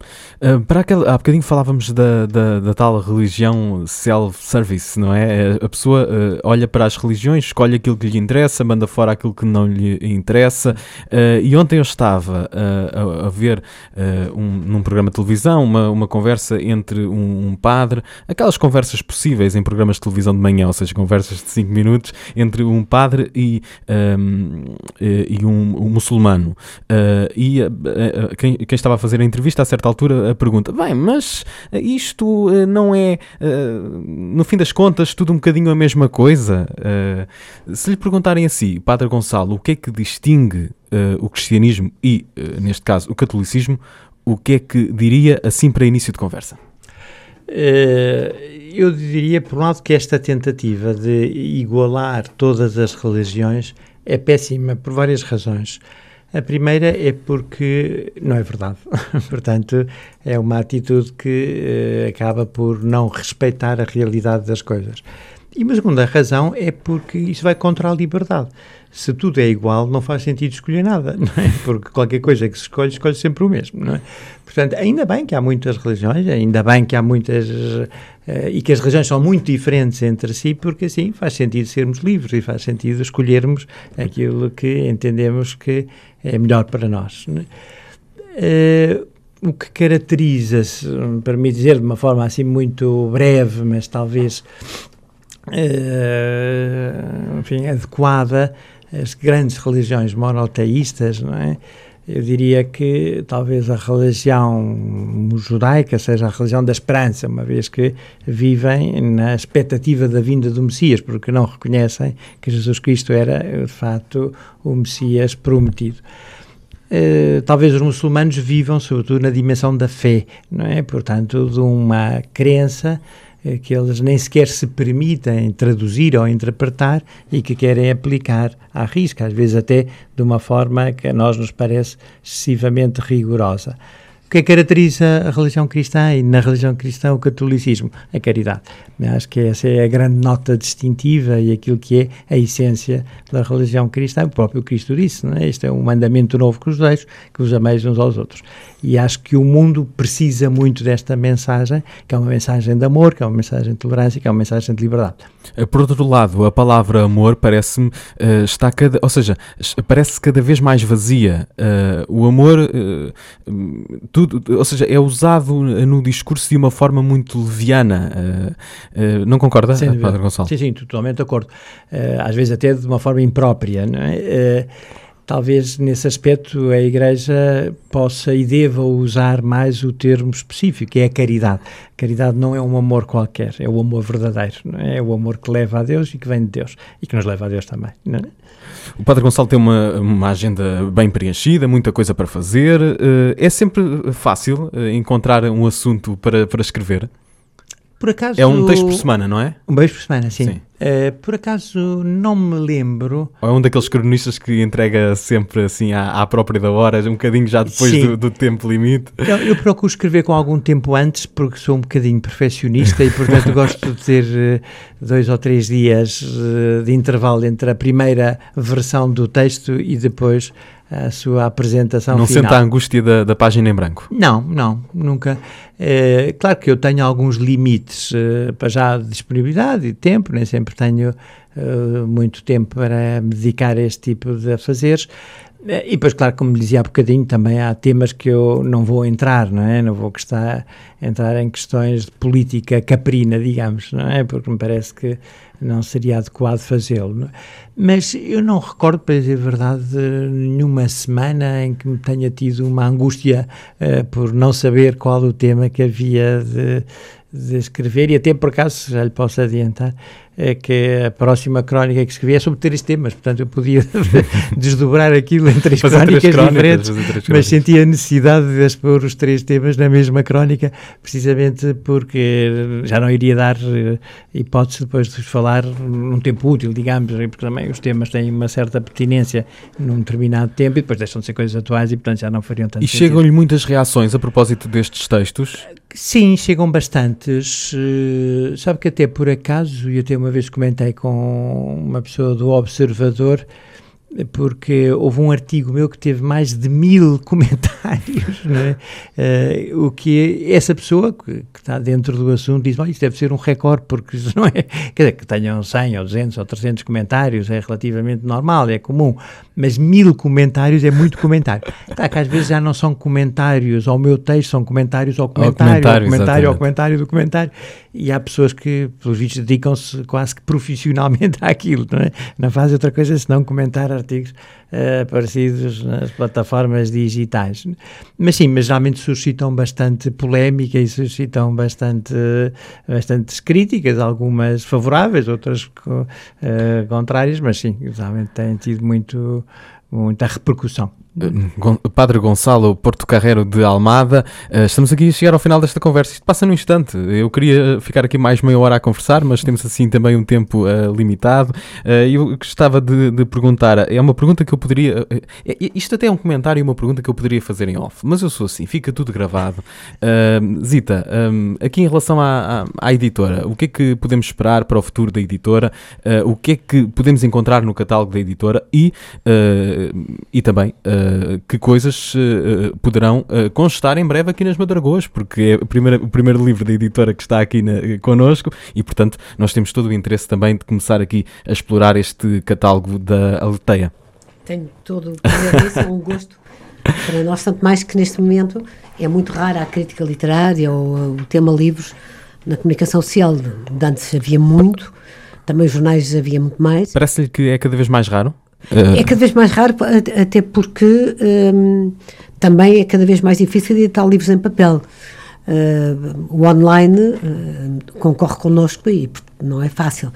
Uh, para aquele, há bocadinho falávamos da, da, da tal religião self-service, não é? A pessoa uh, olha para as religiões, escolhe aquilo que lhe interessa, manda fora aquilo que não lhe interessa. Uh, e ontem eu estava a, a, ver um, num programa de televisão uma, uma conversa entre um, um, padre, aquelas conversas possíveis em programas de televisão de manhã, ou seja, conversas de 5 minutos, entre um padre e, um, e um, um muçulmano. e quem, quem estava a fazer a entrevista a certa altura pergunta: bem, mas isto uh, não é, uh, no fim das contas, tudo um bocadinho a mesma coisa? Se lhe perguntarem assim, Padre Gonçalo, o que é que distingue o cristianismo e, neste caso, o catolicismo, o que é que diria assim para início de conversa? eu diria, por um lado, que esta tentativa de igualar todas as religiões é péssima por várias razões. A primeira é porque não é verdade. Portanto, é uma atitude que uh, acaba por não respeitar a realidade das coisas. E uma segunda razão é porque isso vai contra a liberdade. Se tudo é igual, não faz sentido escolher nada, é? Porque qualquer coisa que se escolhe, escolhe sempre o mesmo, não é? Portanto, ainda bem que há muitas religiões, ainda bem que há muitas. Uh, e que as religiões são muito diferentes entre si, porque assim faz sentido sermos livres e faz sentido escolhermos aquilo que entendemos que é melhor para nós. Uh, o que caracteriza, para me dizer de uma forma assim muito breve, mas talvez uh, enfim, adequada, as grandes religiões monoteístas, não é? Eu diria que talvez a religião judaica seja a religião da esperança, uma vez que vivem na expectativa da vinda do Messias, porque não reconhecem que Jesus Cristo era, de facto, o Messias prometido. Uh, talvez os muçulmanos vivam, sobretudo, na dimensão da fé, não é? Portanto, de uma crença eh, que eles nem sequer se permitem traduzir ou interpretar e que querem aplicar à risca, às vezes até de uma forma que a nós nos parece excessivamente rigorosa. O que caracteriza a religião cristã e na religião cristã o catolicismo? A caridade. Acho que essa é a grande nota distintiva e aquilo que é a essência da religião cristã. O próprio Cristo disse, não é? Este é um mandamento novo que os deixo, que os ameis uns aos outros. E acho que o mundo precisa muito desta mensagem, que é uma mensagem de amor, que é uma mensagem de tolerância, que é uma mensagem de liberdade. Eh, por outro lado, a palavra amor parece-me uh, está cada, ou seja, parece cada vez mais vazia. Uh, o amor, uh, tudo, ou seja, é usado no discurso de uma forma muito leviana. não concorda, Padre Gonçalo? Sim, sim, totalmente de acordo. às vezes até de uma forma imprópria, não é? Talvez nesse aspecto a Igreja possa e deva usar mais o termo específico, que é a caridade. A caridade não é um amor qualquer, é o amor verdadeiro, é? é? o amor que leva a Deus e que vem de Deus e que nos leva a Deus também. É? O Padre Gonçalo tem uma, uma agenda bem preenchida, muita coisa para fazer. Eh, é sempre fácil eh, encontrar um assunto para, para escrever? Por acaso, é um texto por semana, não é? Um beijo por semana, sim. sim. Uh, por acaso não me lembro. Ou é um daqueles cronistas que entrega sempre assim à, à própria da hora, um bocadinho já depois do, do, tempo limite? Eu, eu, procuro escrever com algum tempo antes, porque sou um bocadinho perfeccionista e, portanto, gosto de ter uh, dois ou três dias uh, de intervalo entre a primeira versão do texto e depois a sua apresentação não final. sente a angústia da, da página em branco? Não, não, nunca. É, claro que eu tenho alguns limites uh, para já de disponibilidade e tempo, nem sempre tenho uh, muito tempo para me dedicar a este tipo de afazeres, É, e depois, claro, como dizia há bocadinho, também há temas que eu não vou entrar, não é? Não vou estar, entrar em questões de política caprina, digamos, não é? Porque me parece que não seria adequado fazê-lo. É? Mas eu não recordo, para dizer a verdade, nenhuma semana em que me tenha tido uma angústia uh, por não saber qual o tema que havia de de escrever e até por acaso já lhe posso adiantar é que a próxima crónica que escrevi é sobre três temas, portanto eu podia desdobrar aquilo em três fazer crónicas três diferentes, três mas senti a necessidade de expor os três temas na mesma crónica, precisamente porque já não iria dar uh, hipótese depois de falar num tempo útil, digamos, porque também os temas têm uma certa pertinência num determinado tempo e depois deixam de ser coisas atuais e portanto já não fariam tanto E chegam-lhe muitas reações a propósito destes textos? Sim, chegam bastantes. Uh, sabe que até por acaso, e até uma vez comentei com uma pessoa do Observador, porque houve um artigo meu que teve mais de mil comentários, é? uh, o que essa pessoa que, que, está dentro do assunto diz, isso deve ser um recorde, porque isso não é, quer dizer, que tenham 100 ou 200 ou 300 comentários é relativamente normal, é comum, mas mil comentários é muito comentário. Tá, que às vezes já não são comentários ao meu texto, são comentários ao comentário, ao comentário, ao comentário, ao comentário do comentário, e há pessoas que, pelos vistos, dedicam-se quase que profissionalmente àquilo, não é? Não fazem outra coisa senão comentar artigos uh, aparecidos nas plataformas digitais. Mas sim, mas geralmente suscitam bastante polémica e suscitam bastante, bastantes críticas, algumas favoráveis, outras uh, contrárias, mas sim, realmente têm tido muito, muita repercussão. Padre Gonçalo Porto Carreiro de Almada, eh, estamos aqui a chegar ao final desta conversa. Isto passa num instante. Eu queria ficar aqui mais meia hora a conversar, mas temos assim também um tempo uh, limitado. Uh, eu gostava de, de, perguntar: é uma pergunta que eu poderia. Uh, isto até é um comentário e uma pergunta que eu poderia fazer em off, mas eu sou assim, fica tudo gravado. Zita, um, aqui em relação à, à, à, editora, o que é que podemos esperar para o futuro da editora? o que é que podemos encontrar no catálogo da editora e, e também que coisas uh, poderão constar em breve aqui nas Madragoas, porque é o primeiro, o primeiro livro da editora que está aqui na, connosco e, portanto, nós temos todo o interesse também de começar aqui a explorar este catálogo da Aleteia. Tenho todo o prazer é um gosto para nós, tanto mais que neste momento é muito rara a crítica literária ou o tema livros na comunicação social. De antes havia muito, também os jornais havia muito mais. Parece-lhe que é cada vez mais raro? Uh... É cada vez mais raro, até porque um, também é cada vez mais difícil editar livros em papel. Uh, o online uh, concorre connosco e não é fácil,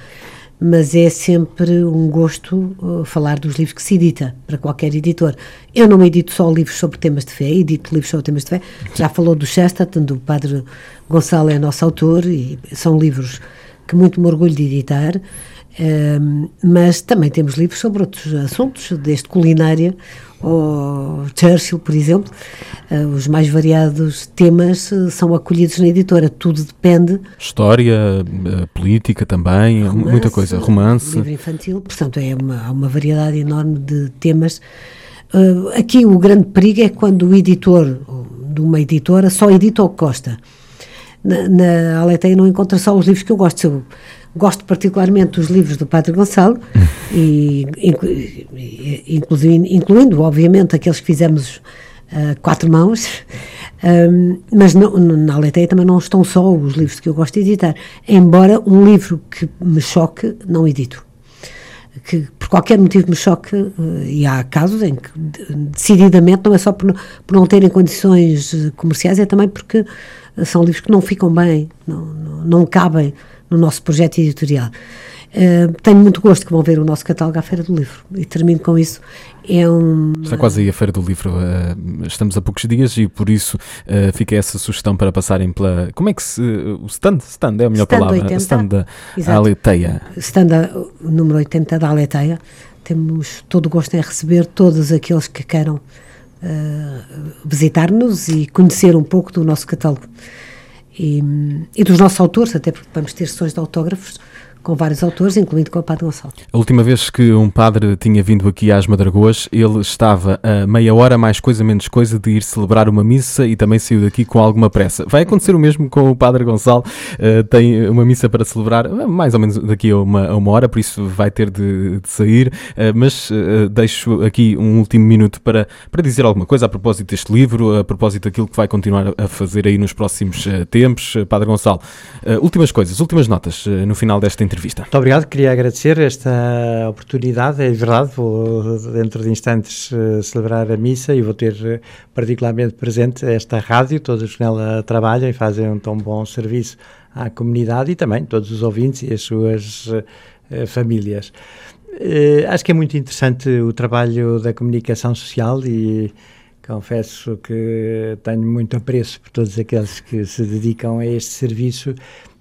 mas é sempre um gosto uh, falar dos livros que se edita para qualquer editor. Eu não edito só livros sobre temas de fé, edito livros sobre temas de fé. Já falou do Chesterton, do Padre Gonçalo é nosso autor e são livros que muito me orgulho de editar mas também temos livros sobre outros assuntos, desde culinária ou Churchill, por exemplo. Uh, os mais variados temas uh, são acolhidos na editora, tudo depende. História, uh, política também, romance, muita coisa, romance. Livro infantil, portanto, é uma, uma variedade enorme de temas. aqui o grande perigo é quando o editor de uma editora só edita o que gosta. Na, na Aleteia não encontra só os livros que eu gosto. Eu, Gosto particularmente dos livros do Padre Gonçalo, e, incluindo, incluindo, obviamente, aqueles que fizemos uh, quatro mãos, um, mas não, na Aleteia também não estão só os livros que eu gosto de editar, embora um livro que me choque, não edito. Que por qualquer motivo me choque, uh, e há casos em que decididamente não é só por, por não terem condições comerciais, é também porque são livros que não ficam bem, não, não, não cabem no nosso projeto editorial. Uh, tenho muito gosto que vão ver o nosso catálogo à Feira do Livro e termino com isso. É um, Está quase aí a Feira do Livro, uh, estamos a poucos dias e por isso uh, fica essa sugestão para passarem pela. Como é que se. o stand? Stand é a melhor stand palavra. 80, stand da Aleteia. Stand a, número 80 da Aleteia. Temos todo o gosto em receber todos aqueles que queiram visitar-nos e conhecer um pouco do nosso catálogo e, e, dos nossos autores, até porque vamos ter sessões de autógrafos com vários autores, incluindo com o Padre Gonçalo. A última vez que um padre tinha vindo aqui às Madragoas, ele estava a meia hora, mais coisa, menos coisa, de ir celebrar uma missa e também saiu daqui com alguma pressa. Vai acontecer o mesmo com o Padre Gonçalo, uh, tem uma missa para celebrar eh, mais ou menos daqui a uma, a uma hora, por isso vai ter de, de sair, uh, mas uh, deixo aqui um último minuto para, para dizer alguma coisa a propósito deste livro, a propósito daquilo que vai continuar a fazer aí nos próximos tempos. Padre Gonçalo, últimas coisas, últimas notas no final desta entrevista entrevista. Muito obrigado, queria agradecer esta oportunidade. É verdade, vou dentro de instantes uh, celebrar a missa e vou ter uh, particularmente presente esta rádio, todos que nela trabalham e fazem um tão bom serviço à comunidade e também todos os ouvintes e as suas uh, famílias. acho que é muito interessante o trabalho da comunicação social e confesso que tenho muito apreço por todos aqueles que se dedicam a este serviço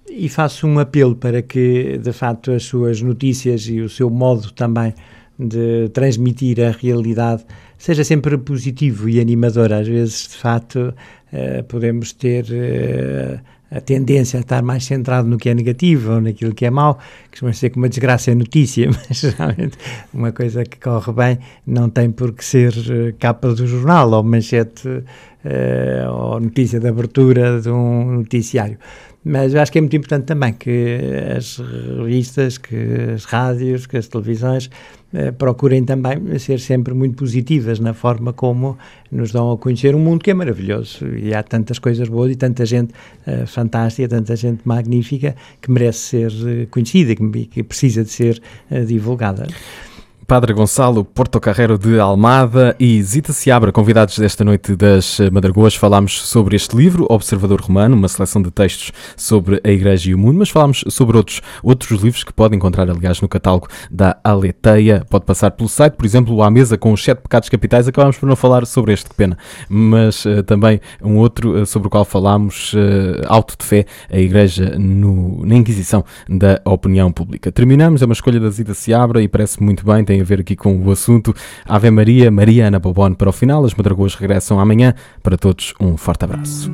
e faço um apelo para que, de facto, as suas notícias e o seu modo também de transmitir a realidade seja sempre positivo e animador. Às vezes, de facto, uh, podemos ter uh, a tendência a estar mais centrado no que é negativo ou naquilo que é mau, que costuma ser que uma desgraça é notícia, mas realmente uma coisa que corre bem não tem por que ser uh, capa do jornal ou manchete ou notícia de abertura de um noticiário. Mas eu acho que é muito importante também que as revistas, que as rádios, que as televisões eh, procurem também ser sempre muito positivas na forma como nos dão a conhecer um mundo que é maravilhoso e há tantas coisas boas e tanta gente eh, fantástica, tanta gente magnífica que merece ser eh, conhecida, que, que precisa de ser eh, divulgada. Padre Gonçalo Porto Carreiro de Almada e Zita Seabra, convidados desta noite das Madragoas, falámos sobre este livro, Observador Romano, uma seleção de textos sobre a Igreja e o Mundo, mas falámos sobre outros, outros livros que pode encontrar, aliás, no catálogo da Aleteia. Pode passar pelo site, por exemplo, à mesa com os sete pecados capitais. Acabámos por não falar sobre este, que pena, mas uh, também um outro uh, sobre o qual falámos, uh, Auto de Fé, a Igreja no, na Inquisição da Opinião Pública. Terminamos, é uma escolha da Zita Seabra e parece muito bem, tem tem a ver aqui com o assunto. Ave Maria, Maria Ana Bobone para o final. As Madragoas regressam amanhã. Para todos, um forte abraço.